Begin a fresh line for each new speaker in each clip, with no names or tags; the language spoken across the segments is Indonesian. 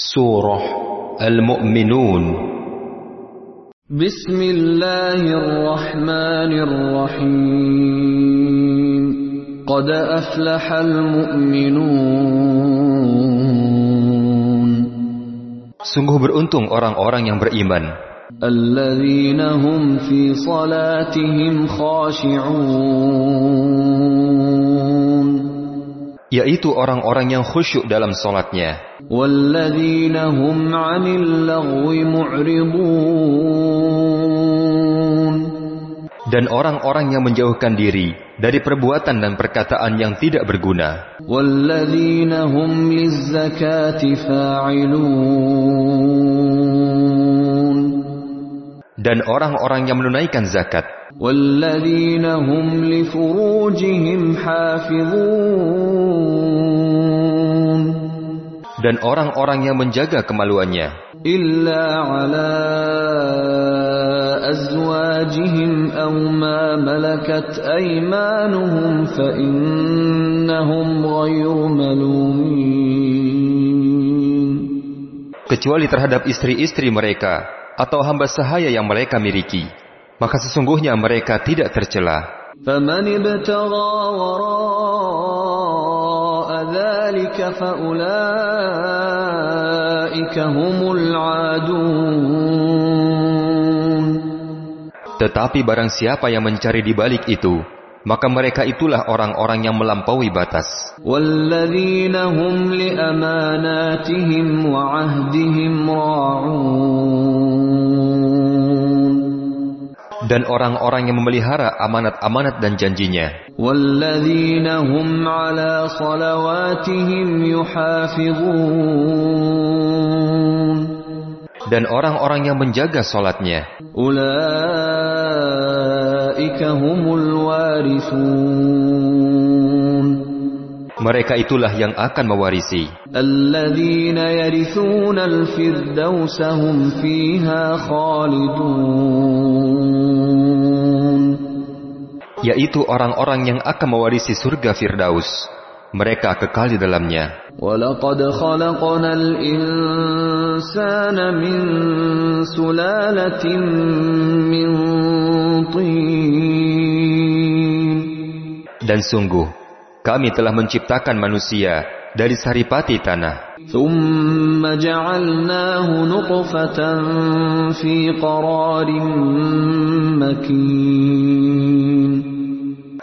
Surah Al-Mu'minun
بسم الله الرحمن الرحيم. قد أفلح المؤمنون.
Sungguh beruntung orang-orang yang beriman.
الذين هم في صلاتهم خاشعون.
yaitu orang-orang yang khusyuk dalam
solatnya.
Dan orang-orang yang menjauhkan diri dari perbuatan dan perkataan yang tidak berguna dan orang-orang yang menunaikan zakat. Dan orang-orang yang menjaga kemaluannya.
Illa ala fa.
Kecuali terhadap istri-istri mereka atau hamba sahaya yang mereka miliki, maka sesungguhnya mereka tidak tercela. Tetapi barang siapa yang mencari di balik itu, maka mereka itulah orang-orang yang melampaui batas dan orang-orang yang memelihara amanat-amanat dan janjinya. Dan orang-orang yang menjaga
solatnya.
Mereka itulah yang akan mewarisi.
Alladzina
yaitu orang-orang yang akan mewarisi surga Firdaus mereka kekal di dalamnya
ولقد خلقنا الإنسان من سلالة من طين
dan sungguh kami telah menciptakan manusia dari saripati tanah
ثم جعلناه نطفة في قرار مكين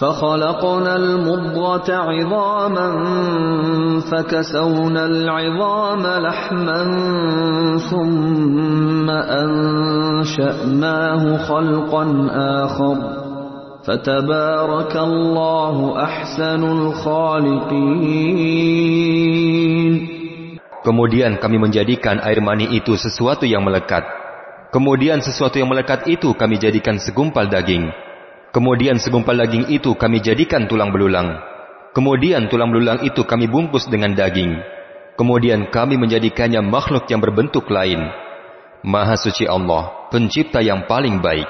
فخلقنا المضغة عظاما فكسونا العظام لحما ثم أنشأناه خلقا آخر فتبارك الله أحسن الخالقين
Kemudian kami menjadikan air mani itu sesuatu yang melekat. Kemudian sesuatu yang melekat itu kami jadikan segumpal daging. Kemudian segumpal daging itu kami jadikan tulang belulang. Kemudian tulang belulang itu kami bungkus dengan daging. Kemudian kami menjadikannya makhluk yang berbentuk lain. Maha suci Allah, pencipta yang paling baik.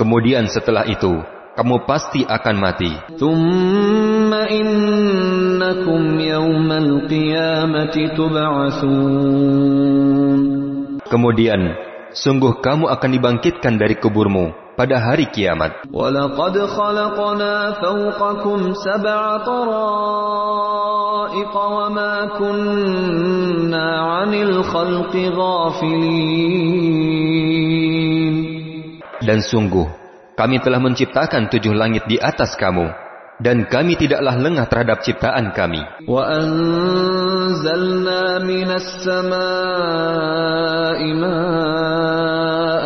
Kemudian setelah itu, kamu pasti akan mati. Kemudian, sungguh kamu akan dibangkitkan dari kuburmu pada hari kiamat. Dan sungguh, kami telah menciptakan tujuh langit di atas kamu, dan kami tidaklah lengah terhadap ciptaan kami.
وأنزلنا من السماء ماء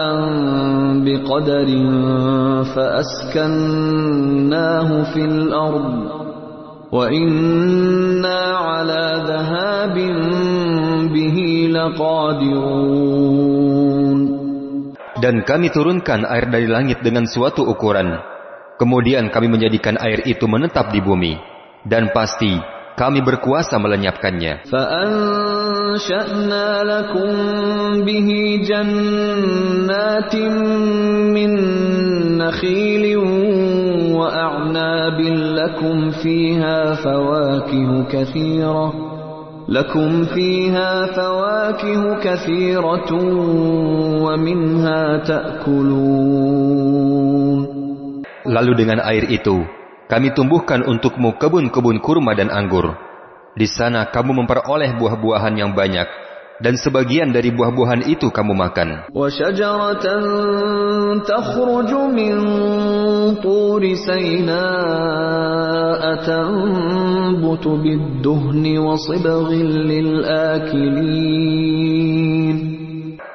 بقدر فأسكناه في الأرض وإنا على ذهاب به لقادرون
Dan kami turunkan air dari langit dengan suatu ukuran. Kemudian kami menjadikan air itu menetap di bumi. Dan pasti kami berkuasa melenyapkannya.
فأنشأنا لكم به جنات من نخيل وأعناب لكم فيها فواكه كثيرة لكم فيها فواكه كثيرة ومنها تأكلون
Lalu dengan air itu, kami tumbuhkan untukmu kebun-kebun kurma dan anggur. Di sana kamu memperoleh buah-buahan yang banyak, dan sebagian dari buah-buahan itu kamu makan.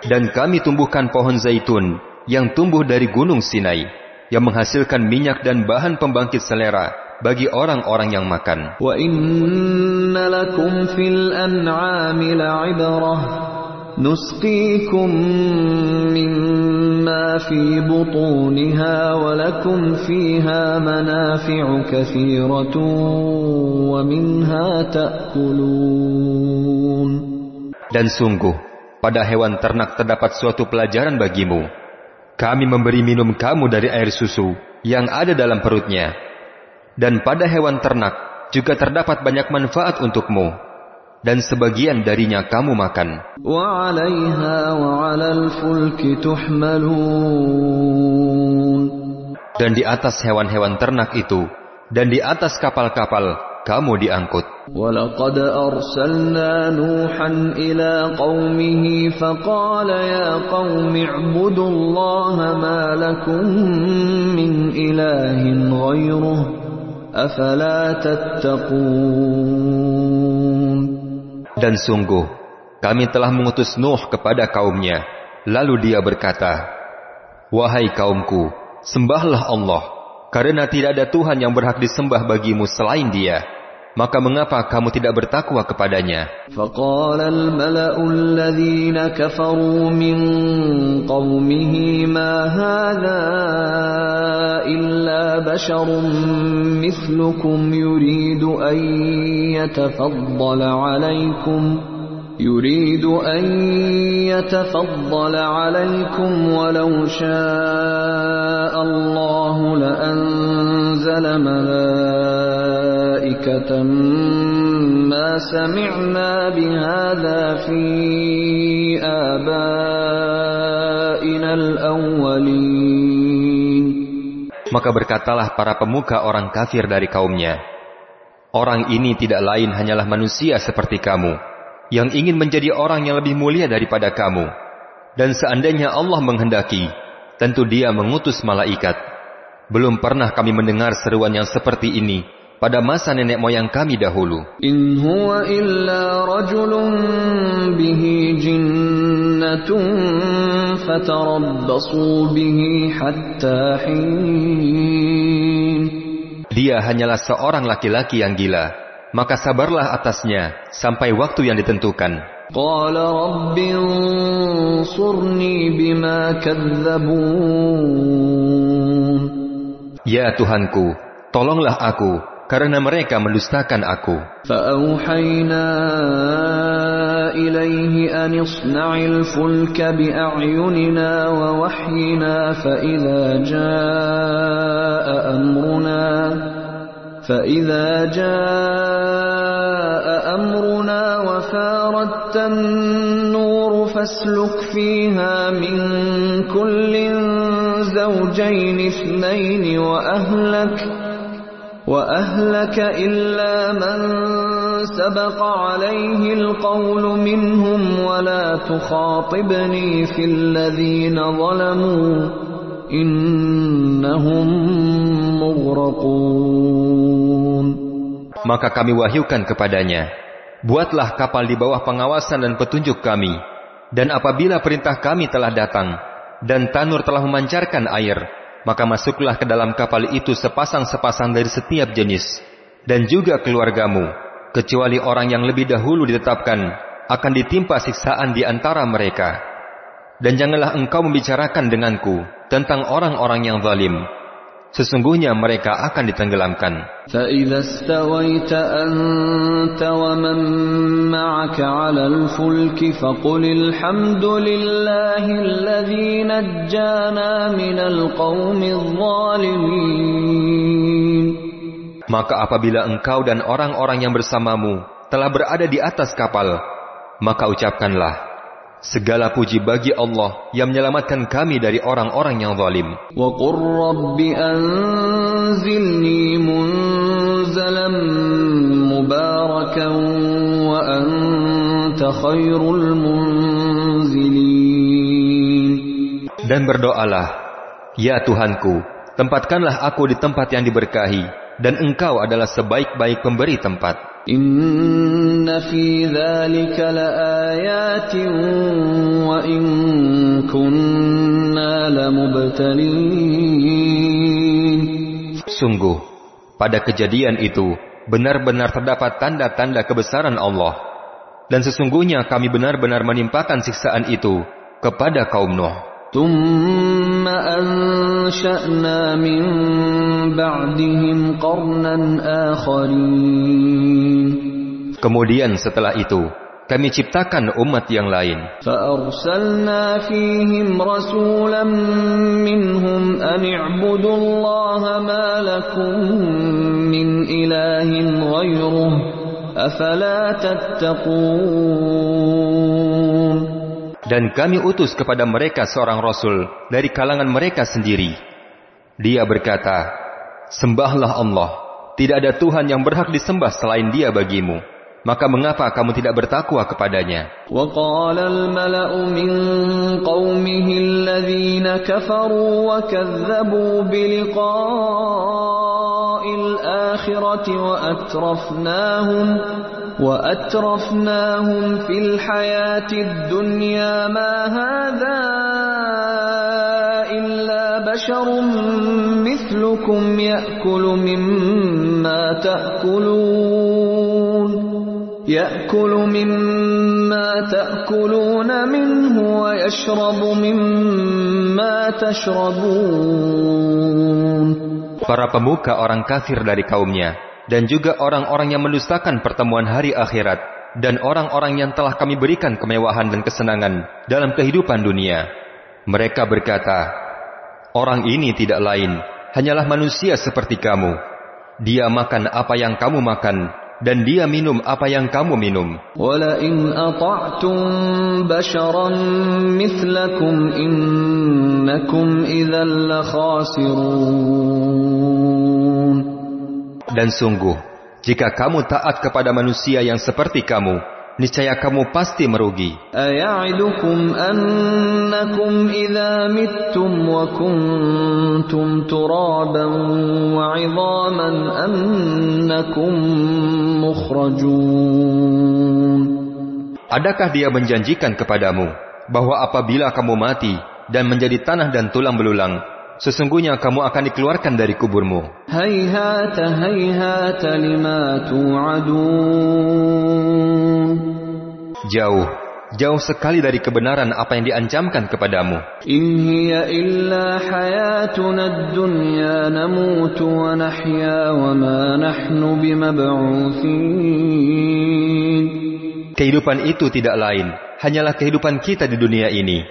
Dan kami tumbuhkan pohon zaitun yang tumbuh dari gunung Sinai, yang menghasilkan minyak dan bahan pembangkit selera, bagi orang-orang yang makan.
وإن لكم في الأنعام لعبرة نسقيكم مما في بطونها ولكم فيها منافع كثيرة ومنها تأكلون
Dan sungguh, pada hewan ternak terdapat suatu pelajaran bagimu. Kami memberi minum kamu dari air susu yang ada dalam perutnya. Dan pada hewan ternak juga terdapat banyak manfaat untukmu. Dan sebagian darinya kamu makan.
وعليها وعلى الفلك تحملون
Dan di atas hewan-hewan ternak itu, dan di atas kapal-kapal, kamu diangkut.
ولقد أرسلنا نوحا إلى قومه فقال يا قوم اعبدوا الله ما لكم من إله غيره
Dan sungguh kami telah mengutus Nuh kepada kaumnya. Lalu dia berkata Wahai kaumku sembahlah Allah karena tidak ada Tuhan yang berhak disembah bagimu selain dia Maka mengapa kamu tidak bertakwa kepadanya?
فقال الملأ الذين كفروا من قومه ما هذا إلا بشر مثلكم يريد أن يتفضل عليكم يريد أن يتفضل عليكم ولو شاء الله لأنزل ملائكة ما سمعنا بهذا في آبائنا الأولين
Maka berkatalah para pemuka orang kafir dari kaumnya, Orang ini tidak lain hanyalah manusia seperti kamu, yang ingin menjadi orang yang lebih mulia daripada kamu. Dan seandainya Allah menghendaki, tentu dia mengutus malaikat. Belum pernah kami mendengar seruan yang seperti ini pada masa nenek moyang kami dahulu.
إن هو إلا رجل به جنة فتربصوا به حتى حين
Dia hanyalah seorang laki-laki yang gila, maka sabarlah atasnya sampai waktu yang ditentukan.
قال رب انصرني بما كذبون
Ya Tuhanku, tolonglah aku, karena mereka mendustakan aku.
فأوحينا إليه أن اصنع الفلك بأعيننا ووحينا فإذا جاء أمرنا فإذا جاء أمرنا وفاردت النور فاسلك فيها من كل زوجين اثنين وأهلك وأهلك إلا من سبق عليه القول منهم ولا تخاطبني في الذين ظلموا إنهم مغرقون
Maka kami wahyukan kepadanya, Buatlah kapal di bawah pengawasan dan petunjuk kami. Dan apabila perintah kami telah datang, dan tanur telah memancarkan air, maka masuklah ke dalam kapal itu sepasang-sepasang dari setiap jenis, dan juga keluargamu, kecuali orang yang lebih dahulu ditetapkan, akan ditimpa siksaan di antara mereka. Dan janganlah engkau membicarakan denganku tentang orang-orang yang zalim sesungguhnya mereka akan ditenggelamkan. Maka apabila engkau dan orang-orang yang bersamamu telah berada di atas kapal, maka ucapkanlah, Segala puji bagi Allah yang menyelamatkan kami dari orang-orang yang zalim. Dan berdoalah, Ya Tuhanku, tempatkanlah aku di tempat yang diberkahi, dan Engkau adalah sebaik-baik pemberi tempat.
Inna fi dhalika wa in kunna lamubtalin.
Sungguh, pada kejadian itu benar-benar terdapat tanda-tanda kebesaran Allah. Dan sesungguhnya kami benar-benar menimpakan siksaan itu kepada kaum Nuh.
ثم أنشأنا من بعدهم قرنا آخرين
Kemudian setelah itu, kami ciptakan umat yang lain.
فأرسلنا فيهم رسولا منهم أن اعبدوا الله ما لكم من إله غيره أفلا تتقون
Dan kami utus kepada mereka seorang rasul dari kalangan mereka sendiri. Dia berkata, Sembahlah Allah, tidak ada Tuhan yang berhak disembah selain dia bagimu. Maka mengapa kamu tidak bertakwa kepadanya?
وقال الملأ من قومه الذين كفروا وكذبوا بلقاء الآخرة وأترفناهم وأترفناهم في الحياة الدنيا ما هذا إلا بشر مثلكم يأكل مما تأكلون يأكل مما تأكلون منه ويشرب مما تشربون
Para pemuka orang kafir dari kaumnya, dan juga orang-orang yang mendustakan pertemuan hari akhirat, dan orang-orang yang telah kami berikan kemewahan dan kesenangan dalam kehidupan dunia. Mereka berkata, Orang ini tidak lain, hanyalah manusia seperti kamu. Dia makan apa yang kamu makan, dan dia minum apa yang kamu minum.
ولئن أطعتم بشرا مثلكم إنكم إذا لخاسرون
dan sungguh, jika kamu taat kepada manusia yang seperti kamu, niscaya kamu pasti merugi. Adakah dia menjanjikan kepadamu bahwa apabila kamu mati dan menjadi tanah dan tulang belulang, sesungguhnya kamu akan dikeluarkan dari kuburmu. Jauh, jauh sekali dari kebenaran apa yang diancamkan kepadamu. Kehidupan itu tidak lain, hanyalah kehidupan kita di dunia ini.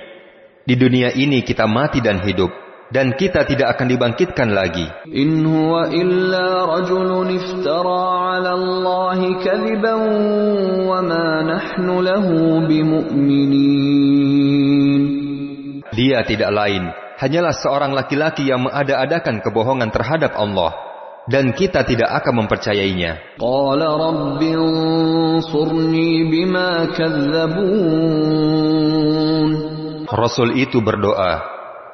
Di dunia ini kita mati dan hidup, dan kita tidak akan dibangkitkan lagi.
In illa rajulun iftara 'ala Allahi wa ma nahnu lahu.
Dia tidak lain hanyalah seorang laki-laki yang mengada-adakan kebohongan terhadap Allah dan kita tidak akan mempercayainya.
Qala rabbi ansurni bima.
Rasul itu berdoa,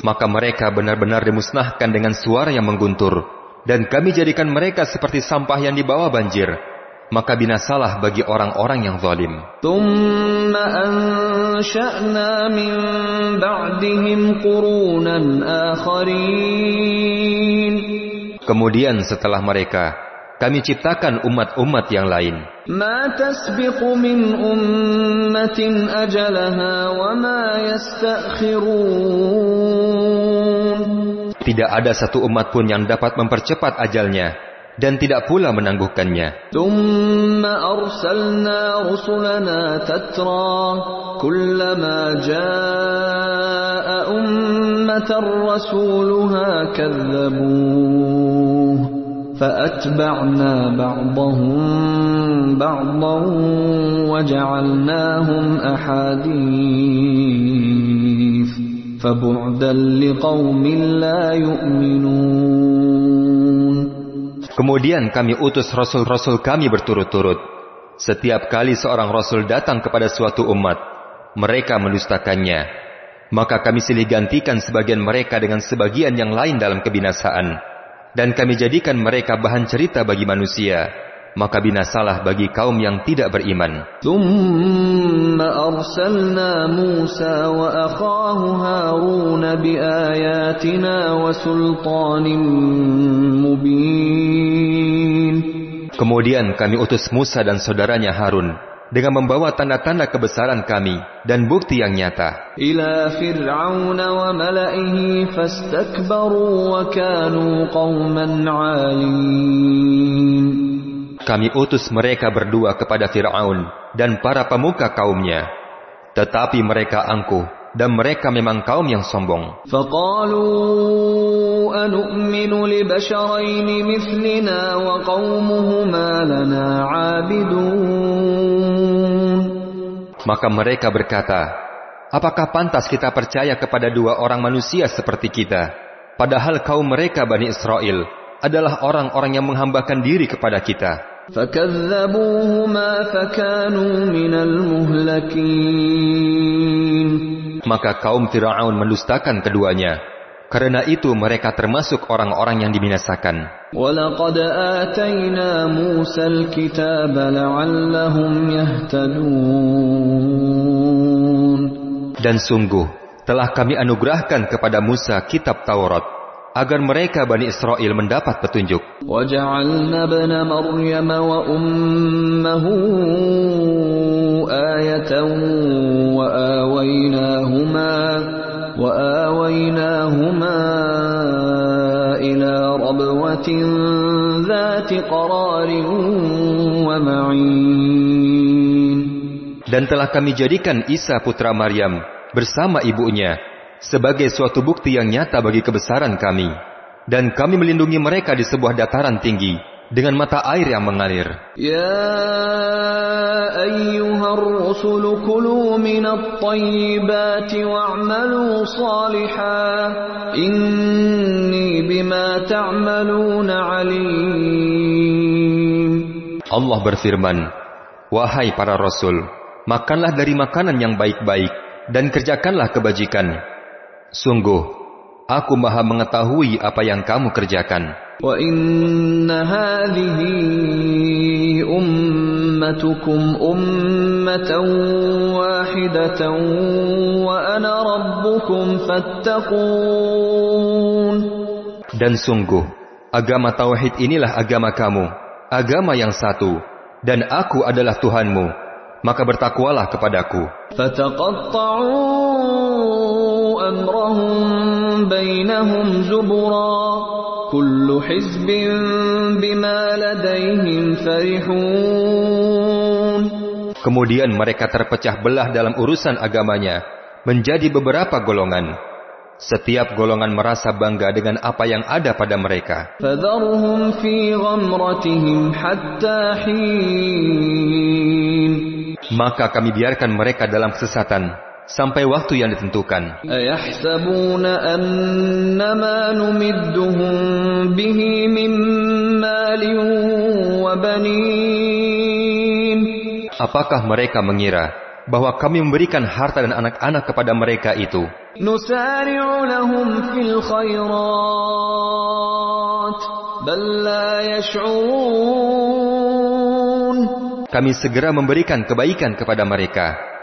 maka mereka benar-benar dimusnahkan dengan suara yang mengguntur. Dan kami jadikan mereka seperti sampah yang dibawa banjir. Maka binasalah bagi orang-orang yang zalim. Kemudian setelah mereka, kami ciptakan umat-umat yang lain. Tidak ada satu umat pun yang dapat mempercepat ajalnya dan tidak pula menangguhkannya.
Kemudian. فأتبعنا بعضهم بعضا وجعلناهم أحاديث فبعدا لقوم لا يؤمنون
Kemudian kami utus rasul-rasul kami berturut-turut. Setiap kali seorang rasul datang kepada suatu umat, mereka mendustakannya. Maka kami silih gantikan sebagian mereka dengan sebagian yang lain dalam kebinasaan. dan kami jadikan mereka bahan cerita bagi manusia maka binasalah bagi kaum yang tidak beriman. Kemudian kami utus Musa dan saudaranya Harun dengan membawa tanda-tanda kebesaran kami dan bukti yang nyata.
إلى فرعون وملئه فاستكبروا وكانوا قوما عالين
Kami utus mereka berdua kepada Fir'aun dan para pemuka kaumnya. Tetapi mereka angkuh dan mereka memang kaum yang sombong.
فقالوا أنؤمن لبشرين مثلنا وقومهما لنا عابدون
Maka mereka berkata, Apakah pantas kita percaya kepada dua orang manusia seperti kita? Padahal kaum mereka Bani Israel adalah orang-orang yang menghambakan diri kepada kita. Maka kaum Fir'aun mendustakan keduanya. Karena itu mereka termasuk orang-orang yang dibinasakan.
ولقد آتينا موسى الكتاب لعلهم يهتدون
Dan sungguh, telah kami anugerahkan kepada Musa kitab Taurat, agar mereka Bani Israel mendapat petunjuk.
وجعلنا ابن مريم وأمه آية وآويناهما وآويناهما إلى ربوة ذات قرار ومعين
Dan telah kami jadikan Isa putra Maryam bersama ibunya sebagai suatu bukti yang nyata bagi kebesaran kami. Dan kami melindungi mereka di sebuah dataran tinggi dengan mata air yang mengalir.
Ya ayyuhar rusul kulu minat tayyibati wa'amalu salihah inni bima ta'amaluna alim.
Allah berfirman, Wahai para Rasul, makanlah dari makanan yang baik-baik dan kerjakanlah kebajikan. Sungguh, Aku maha mengetahui apa yang kamu kerjakan. Dan sungguh, agama Tauhid inilah agama kamu, agama yang satu, dan aku adalah Tuhanmu maka bertakwalah kepadaku.
فتقطعوا أمرهم بينهم زبرا كل حزب بما لديهم فرحون
Kemudian mereka terpecah belah dalam urusan agamanya, menjadi beberapa golongan. Setiap golongan merasa bangga dengan apa yang ada pada mereka.
فذرهم في غمرتهم حتى حين
Maka kami biarkan mereka dalam kesesatan sampai waktu yang ditentukan. Apakah mereka mengira bahwa kami memberikan harta dan anak-anak kepada mereka itu? Kami segera memberikan kebaikan kepada mereka,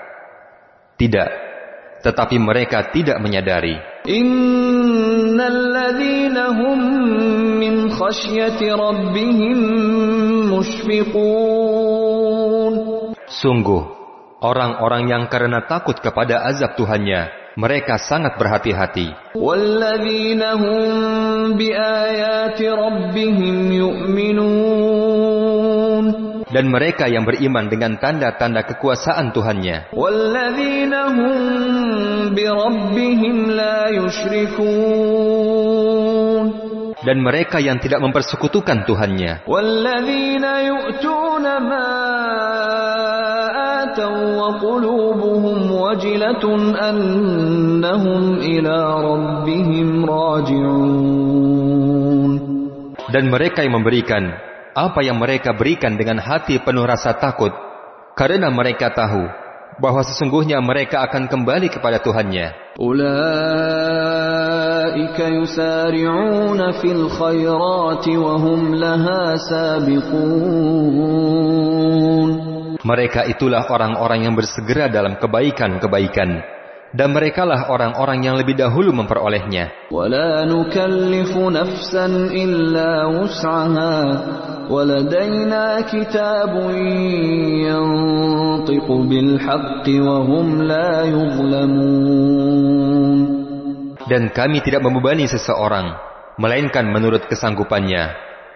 tidak, tetapi mereka tidak menyadari. Sungguh, orang-orang yang karena takut kepada azab Tuhannya, mereka sangat berhati-hati.
Biayati rabbihim yu'minun
dan mereka yang beriman dengan tanda-tanda kekuasaan Tuhannya. Dan mereka yang tidak mempersekutukan Tuhannya. Dan mereka yang memberikan apa yang mereka berikan dengan hati penuh rasa takut karena mereka tahu bahwa sesungguhnya mereka akan kembali kepada Tuhannya.
Ulaika.
Mereka itulah orang-orang yang bersegera dalam kebaikan-kebaikan dan merekalah orang-orang yang lebih dahulu memperolehnya. Dan kami tidak membebani seseorang, melainkan menurut kesanggupannya.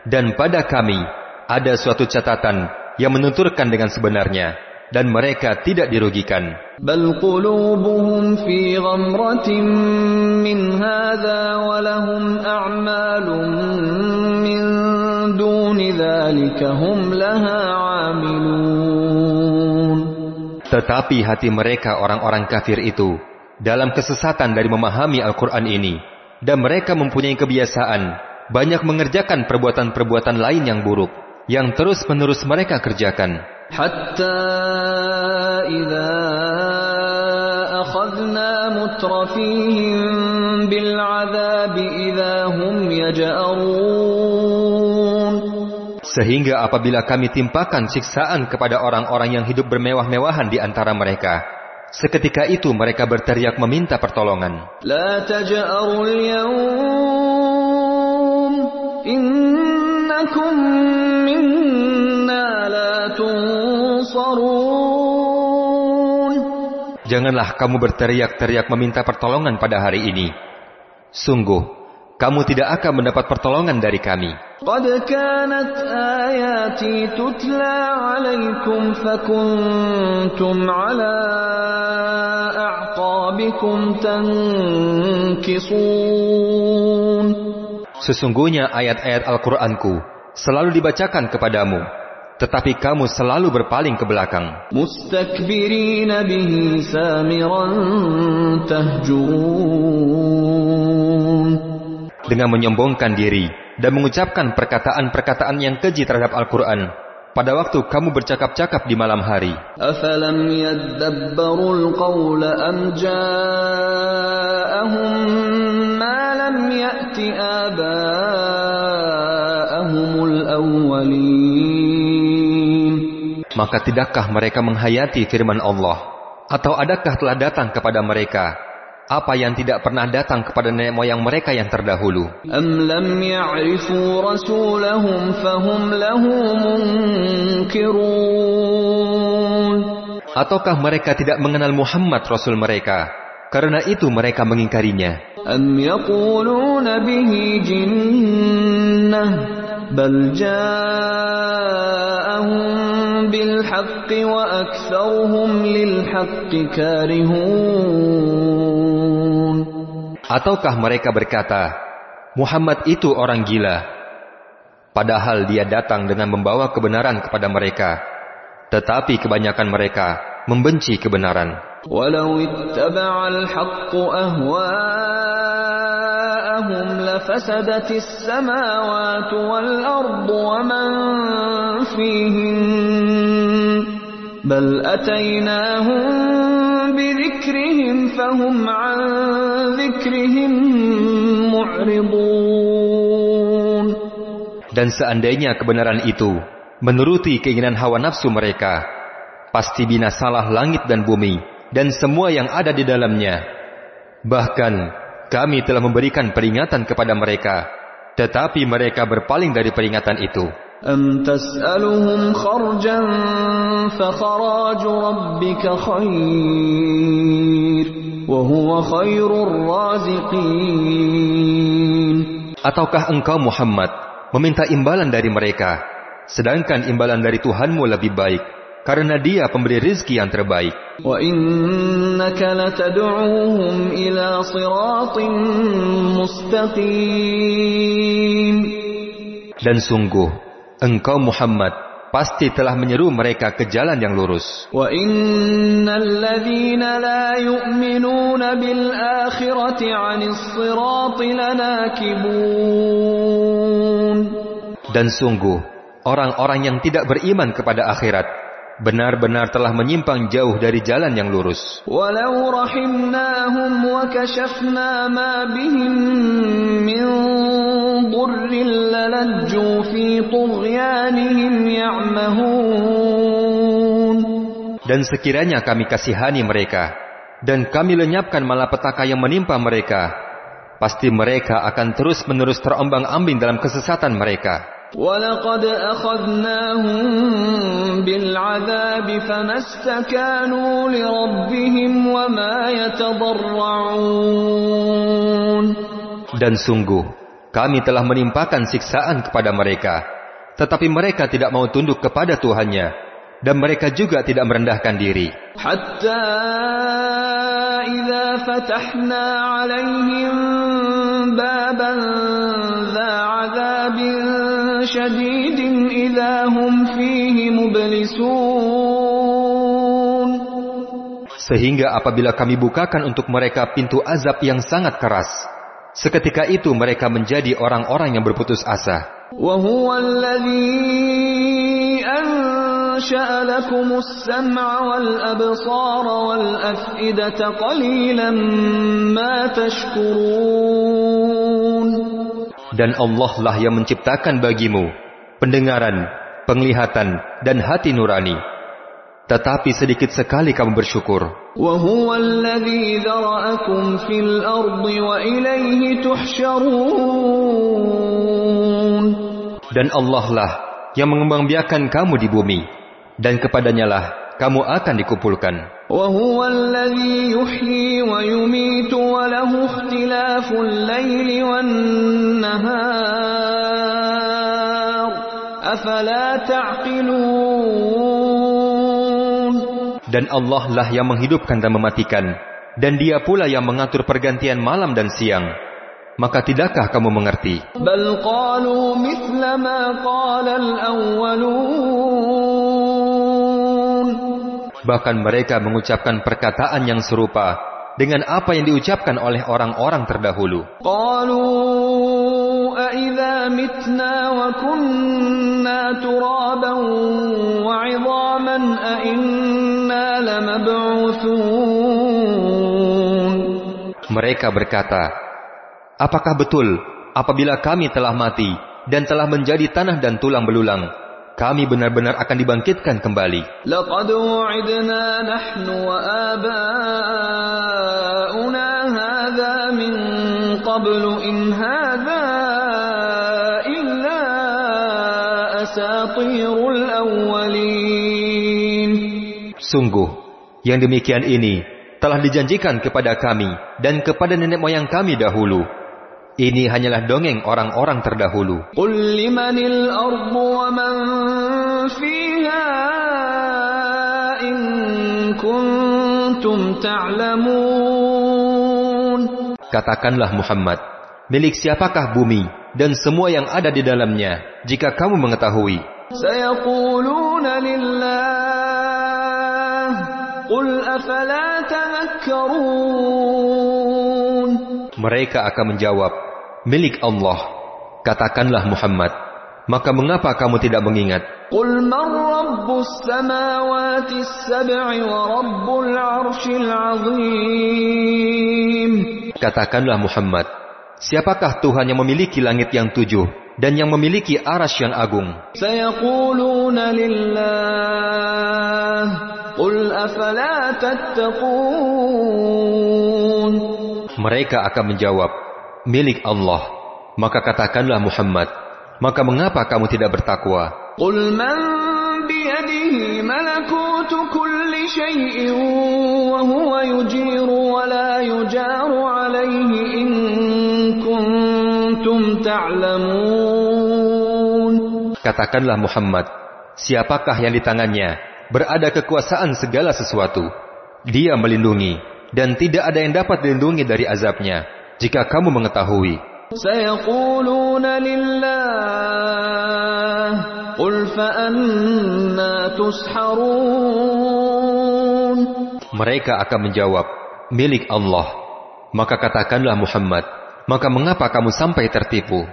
Dan pada kami ada suatu catatan yang menunturkan dengan sebenarnya dan mereka tidak dirugikan.
Bal qulubuhum fi ghamratin min hadha wa lahum min duni dhalika laha amilun.
Tetapi hati mereka orang-orang kafir itu dalam kesesatan dari memahami Al-Quran ini dan mereka mempunyai kebiasaan banyak mengerjakan perbuatan-perbuatan lain yang buruk yang terus-menerus mereka kerjakan.
حتى إذا أخذنا مترفيهم بالعذاب إذا هم يجأرون
Sehingga apabila kami timpakan siksaan kepada orang-orang yang hidup bermewah-mewahan di antara mereka, seketika itu mereka berteriak meminta pertolongan.
لا تجأروا اليوم إنكم منا
Janganlah kamu berteriak-teriak meminta pertolongan pada hari ini. Sungguh, kamu tidak akan mendapat pertolongan dari kami.
قد كانت آياتي تتلى عليكم فكنتم على أعقابكم تنكصون
Sesungguhnya ayat-ayat Al-Qur'anku selalu dibacakan kepadamu, tetapi kamu selalu berpaling ke belakang. Dengan menyombongkan diri dan mengucapkan perkataan-perkataan yang keji terhadap Al-Quran, pada waktu kamu bercakap-cakap di malam hari.
Afalam yadabbarul qawla am ja'ahum ma lam ya'ti aba'ahumul awwalin
maka tidakkah mereka menghayati firman Allah? Atau adakah telah datang kepada mereka apa yang tidak pernah datang kepada nenek moyang mereka yang terdahulu?
Am lam ya'rifu rasulahum fahum munkirun.
Ataukah mereka tidak mengenal Muhammad Rasul mereka? Karena itu mereka mengingkarinya.
Am بالحق وأكثرهم للحق كارهون
Ataukah mereka berkata, Muhammad itu orang gila, padahal dia datang dengan membawa kebenaran kepada mereka, tetapi kebanyakan mereka membenci kebenaran.
ولو اتبع الحق أهواءهم لفسدت السماوات والأرض ومن فيهن بل أتيناهم بذكرهم فهم عن ذكرهم معرضون
Dan seandainya kebenaran itu menuruti keinginan hawa nafsu mereka, pasti binasalah langit dan bumi dan semua yang ada di dalamnya. Bahkan kami telah memberikan peringatan kepada mereka, tetapi mereka berpaling dari peringatan itu.
أم تسألهم خرجا فخراج ربك خير وهو خير الرازقين
Ataukah engkau Muhammad meminta imbalan dari mereka, sedangkan imbalan dari Tuhanmu lebih baik, karena dia pemberi rizki yang terbaik. Dan sungguh, engkau Muhammad pasti telah menyeru mereka ke jalan yang lurus. Dan sungguh, orang-orang yang tidak beriman kepada akhirat benar-benar telah menyimpang jauh dari jalan yang lurus.
Walau rahimnahum wa kashafna ma bihim min lalajju fi tughyanihim ya'mahun.
Dan sekiranya kami kasihani mereka, dan kami lenyapkan malapetaka yang menimpa mereka, pasti mereka akan terus-menerus terombang-ambing dalam kesesatan mereka.
ولقد أخذناهم بالعذاب فما استكانوا لربهم وما يتضرعون
Dan sungguh, kami telah menimpakan siksaan kepada mereka, tetapi mereka tidak mau tunduk kepada Tuhannya, dan mereka juga tidak merendahkan diri.
حتى إذا فتحنا عليهم بابا ذا عذاب شديد إذا هم فيه مبلسون
Sehingga apabila kami bukakan untuk mereka pintu azab yang sangat keras, seketika itu mereka menjadi orang-orang yang berputus asa.
وهو الذي أنشأ لكم السمع والأبصار والأفئدة قليلا ما تشكرون
Dan Allah lah yang menciptakan bagimu pendengaran, penglihatan, dan hati nurani. Tetapi sedikit sekali kamu bersyukur.
وهو الذي ذرأكم في الأرض وإليه تحشرون
Dan Allah lah yang mengembangbiakan kamu di bumi. dan kepadanyalah kamu akan dikumpulkan. Dan Allah lah yang menghidupkan dan mematikan, dan Dia pula yang mengatur pergantian malam dan siang. Maka tidakkah kamu mengerti?
Bal qalu mithla ma qala al-awwalun?
Bahkan mereka mengucapkan perkataan yang serupa dengan apa yang diucapkan oleh orang-orang terdahulu.
قالوا أإذا متنا وكنا ترابا وعظاما أإنا لمبعوثون
Mereka berkata, Apakah betul apabila kami telah mati dan telah menjadi tanah dan tulang belulang, kami benar-benar akan dibangkitkan kembali. Sungguh, yang demikian ini telah dijanjikan kepada kami dan kepada nenek moyang kami dahulu. Ini hanyalah dongeng orang-orang terdahulu. Katakanlah Muhammad, milik siapakah bumi dan semua yang ada di dalamnya jika kamu mengetahui? Mereka akan menjawab, milik Allah. Katakanlah Muhammad, maka mengapa kamu tidak mengingat? Katakanlah Muhammad, siapakah Tuhan yang memiliki langit yang tujuh dan yang memiliki aras yang agung? Mereka akan menjawab, milik Allah. Maka katakanlah Muhammad, maka mengapa kamu tidak bertakwa?
Qul man biyadihi malakutu kulli syai'in wa huwa yujiru wa la yujaru alaihi in kuntum ta'lamun.
Katakanlah Muhammad, siapakah yang di tangannya berada kekuasaan segala sesuatu? Dia melindungi, dan tidak ada yang dapat dilindungi dari azabnya jika kamu mengetahui. Mereka akan menjawab, milik Allah. Maka katakanlah Muhammad, maka mengapa kamu sampai tertipu?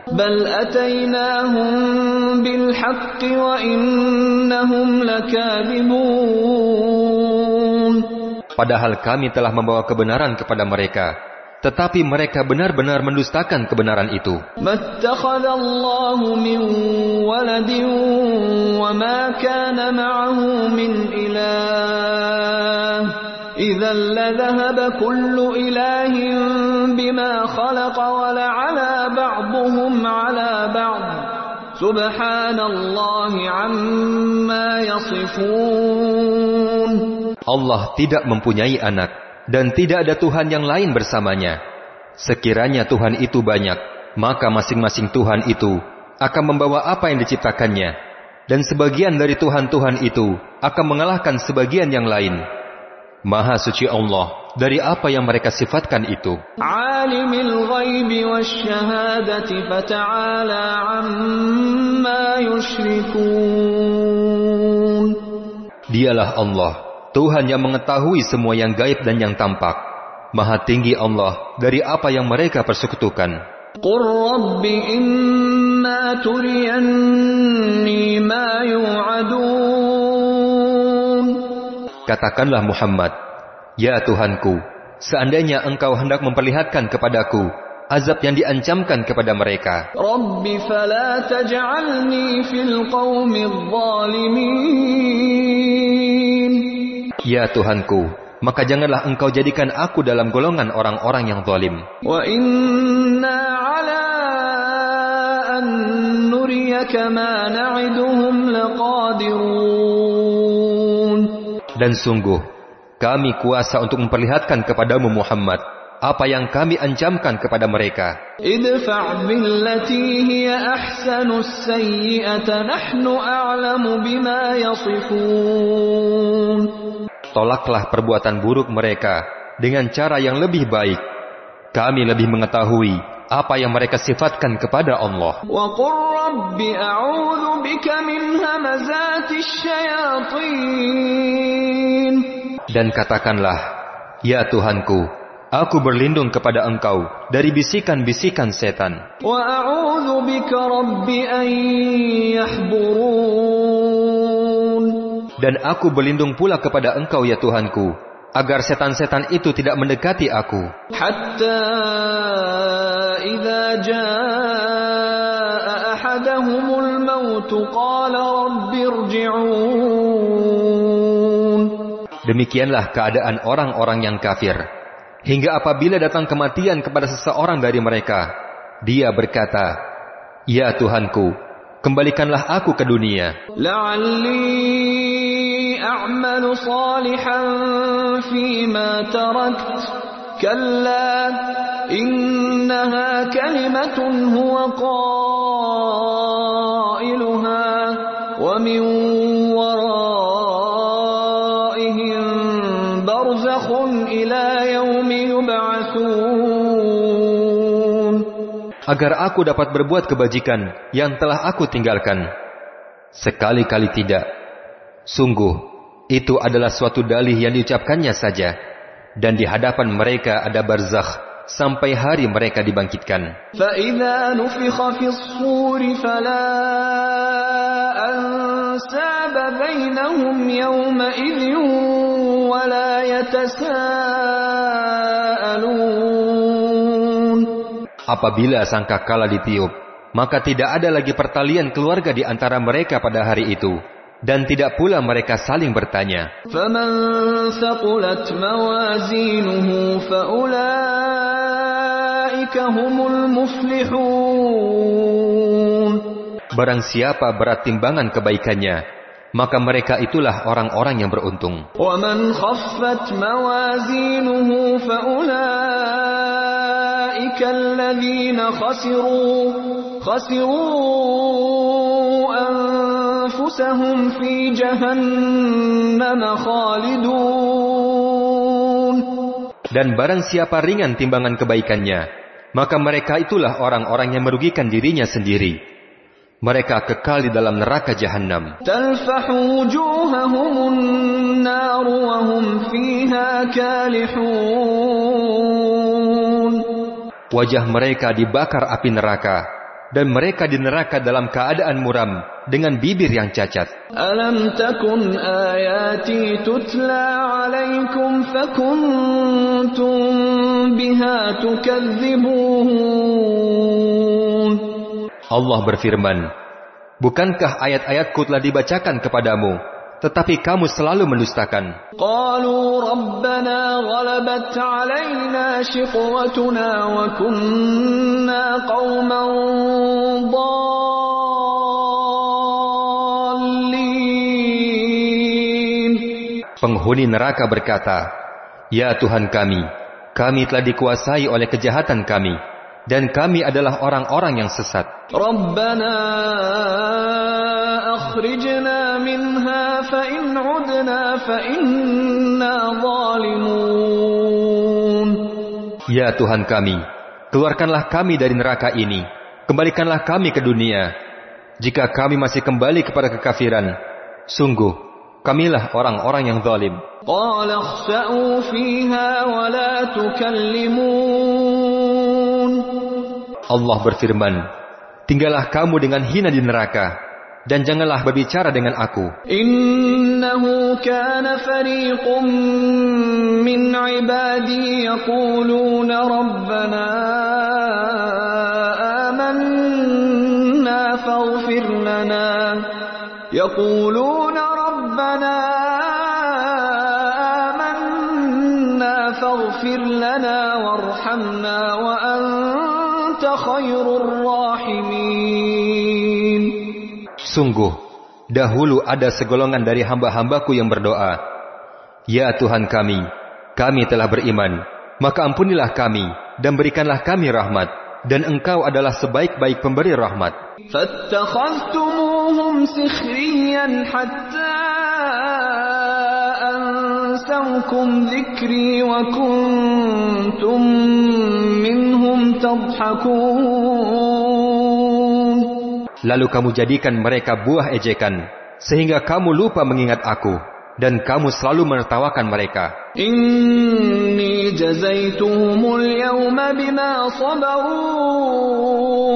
Padahal kami telah membawa kebenaran kepada mereka, tetapi mereka benar-benar mendustakan kebenaran itu. Allah tidak mempunyai anak, dan tidak ada Tuhan yang lain bersamanya. Sekiranya Tuhan itu banyak, maka masing-masing Tuhan itu akan membawa apa yang diciptakannya, dan sebagian dari Tuhan-Tuhan itu akan mengalahkan sebagian yang lain. Maha suci Allah dari apa yang mereka sifatkan itu. Dialah Allah Tuhan yang mengetahui semua yang gaib dan yang tampak. Maha tinggi Allah dari apa yang mereka persekutukan.
قل رب إما تريني ما يوعدون
Katakanlah Muhammad, Ya Tuhanku, seandainya engkau hendak memperlihatkan kepadaku azab yang diancamkan kepada mereka,
رب فلا تجعلني في القوم الظالمين
Ya Tuhanku, maka janganlah engkau jadikan aku dalam golongan orang-orang yang zalim.
Wa inna ala an nuriyaka ma na'iduhum laqadirun.
Dan sungguh, kami kuasa untuk memperlihatkan kepadamu Muhammad apa yang kami ancamkan kepada mereka.
Idfa' billati hiya ahsanus sayyi'ata nahnu a'lamu bima yasifun
tolaklah perbuatan buruk mereka dengan cara yang lebih baik. Kami lebih mengetahui apa yang mereka sifatkan kepada Allah. Dan katakanlah, Ya Tuhanku, aku berlindung kepada engkau dari bisikan-bisikan setan.
Wa a'udhu bika rabbi an yahburun
dan aku berlindung pula kepada engkau ya Tuhanku, agar setan-setan itu tidak mendekati aku.
Hatta idza jaa ahaduhumul maut qala rabbi.
Demikianlah keadaan orang-orang yang kafir. Hingga apabila datang kematian kepada seseorang dari mereka, dia berkata, Ya Tuhanku, kembalikanlah aku ke dunia.
La'alli أعمل صالحا فيما تركت كلا إنها كلمة هو قائلها ومن ورائهم برزخ إلى يوم يبعثون
agar aku dapat berbuat kebajikan yang telah aku tinggalkan. Sekali-kali tidak. Sungguh, itu adalah suatu dalih yang diucapkannya saja. Dan di hadapan mereka ada barzakh sampai hari mereka dibangkitkan. Apabila sangka sangkakala ditiup, maka tidak ada lagi pertalian keluarga di antara mereka pada hari itu dan tidak pula mereka saling bertanya.
فمن ثقلت موازينه فأولئك هم المفلحون
Barang siapa berat timbangan kebaikannya, maka mereka itulah orang-orang yang beruntung.
ومن خفت موازينه فأولئك الذين خسروا خسروا أنفسهم في جهنم خالدون
Dan barang siapa ringan timbangan kebaikannya, maka mereka itulah orang-orang yang merugikan dirinya sendiri. Mereka kekal di dalam neraka jahanam.
تلفح وجوههم النار وهم فيها كالحون
Wajah mereka dibakar api neraka, dan mereka di neraka dalam keadaan muram dengan bibir yang cacat.
Alam takun ayati tutla alaikum fakuntum biha tukadzibun.
Allah berfirman, Bukankah ayat-ayatku telah dibacakan kepadamu, tetapi kamu selalu mendustakan. Penghuni neraka berkata, Ya Tuhan kami, kami telah dikuasai oleh kejahatan kami, dan kami adalah orang-orang yang sesat.
Rabbana أخرجنا منها فإن عدنا فإنا ظالمون
Ya Tuhan kami, keluarkanlah kami dari neraka ini, kembalikanlah kami ke dunia. Jika kami masih kembali kepada kekafiran, sungguh, kamilah orang-orang yang zalim.
قال اخسأوا فيها ولا تكلمون
Allah berfirman, Tinggallah kamu dengan hina di neraka, dan janganlah berbicara dengan aku.
Innahu kana fariqum min ibadi yaquluna rabbana amanna faghfir lana yaquluna rabbana amanna faghfir lana warhamna wa anta khairur
Sungguh, dahulu ada segolongan dari hamba-hambaku yang berdoa, Ya Tuhan kami, kami telah beriman, maka ampunilah kami, dan berikanlah kami rahmat, dan Engkau adalah sebaik-baik pemberi rahmat.
فاتخذتموهم سخريا حتى أنسوكم ذكري وكنتم منهم تضحكون
lalu kamu jadikan mereka buah ejekan, sehingga kamu lupa mengingat aku, dan kamu selalu menertawakan mereka.
Inni jazaituhumul yawma bima sabaru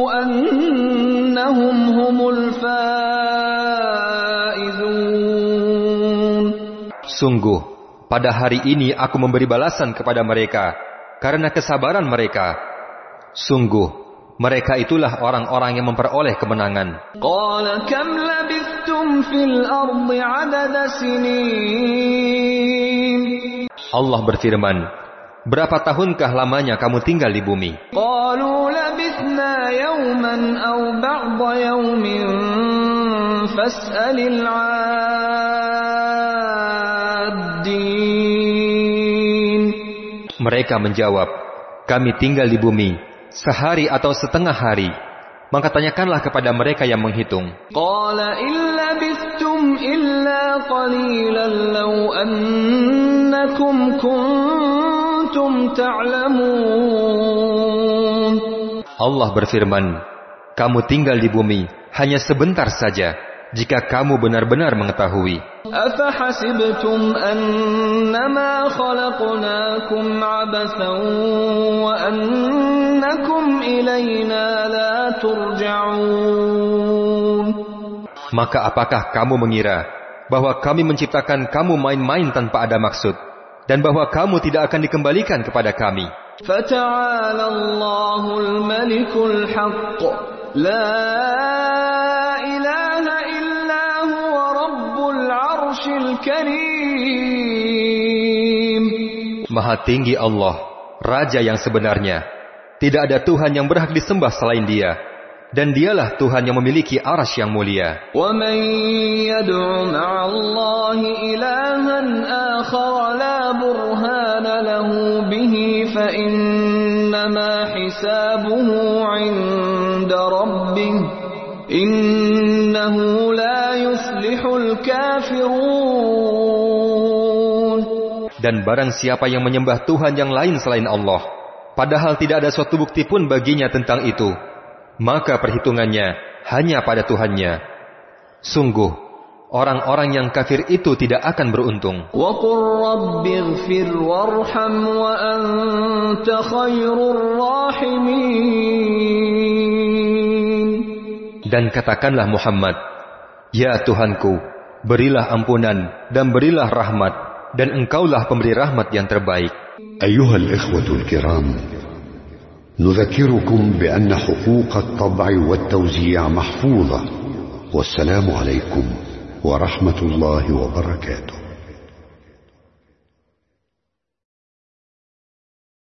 annahum humul faizun.
Sungguh, pada hari ini aku memberi balasan kepada mereka, karena kesabaran mereka. Sungguh, mereka itulah orang-orang yang memperoleh kemenangan. Allah berfirman, Berapa tahunkah lamanya kamu tinggal di bumi? Mereka menjawab, kami tinggal di bumi sehari atau setengah hari. Maka tanyakanlah kepada mereka yang menghitung. Allah berfirman, kamu tinggal di bumi hanya sebentar saja jika kamu benar-benar mengetahui.
أفحسبتم أنما خلقناكم عبثا وأنكم إلينا لا ترجعون
Maka apakah kamu mengira bahwa kami menciptakan kamu main-main tanpa ada maksud dan bahwa kamu tidak akan dikembalikan kepada kami?
فتعالى الله الملك الحق لا إله
Maha tinggi Allah, Raja yang sebenarnya. Tidak ada Tuhan yang berhak disembah selain dia. Dan dialah Tuhan yang memiliki aras yang mulia.
ومن يدع مع الله إلها آخر لا برهان له به فإنما حسابه عند ربه إنه لا
dan barang siapa yang menyembah Tuhan yang lain selain Allah, padahal tidak ada suatu bukti pun baginya tentang itu, maka perhitungannya hanya pada Tuhannya. Sungguh, orang-orang yang kafir itu tidak akan beruntung. Dan katakanlah Muhammad, Ya Tuhanku, berilah ampunan dan berilah rahmat, dan engkaulah pemberi rahmat yang terbaik.
أيها الإخوة الكرام نذكركم بأن حقوق الطبع والتوزيع محفوظة والسلام عليكم ورحمة الله وبركاته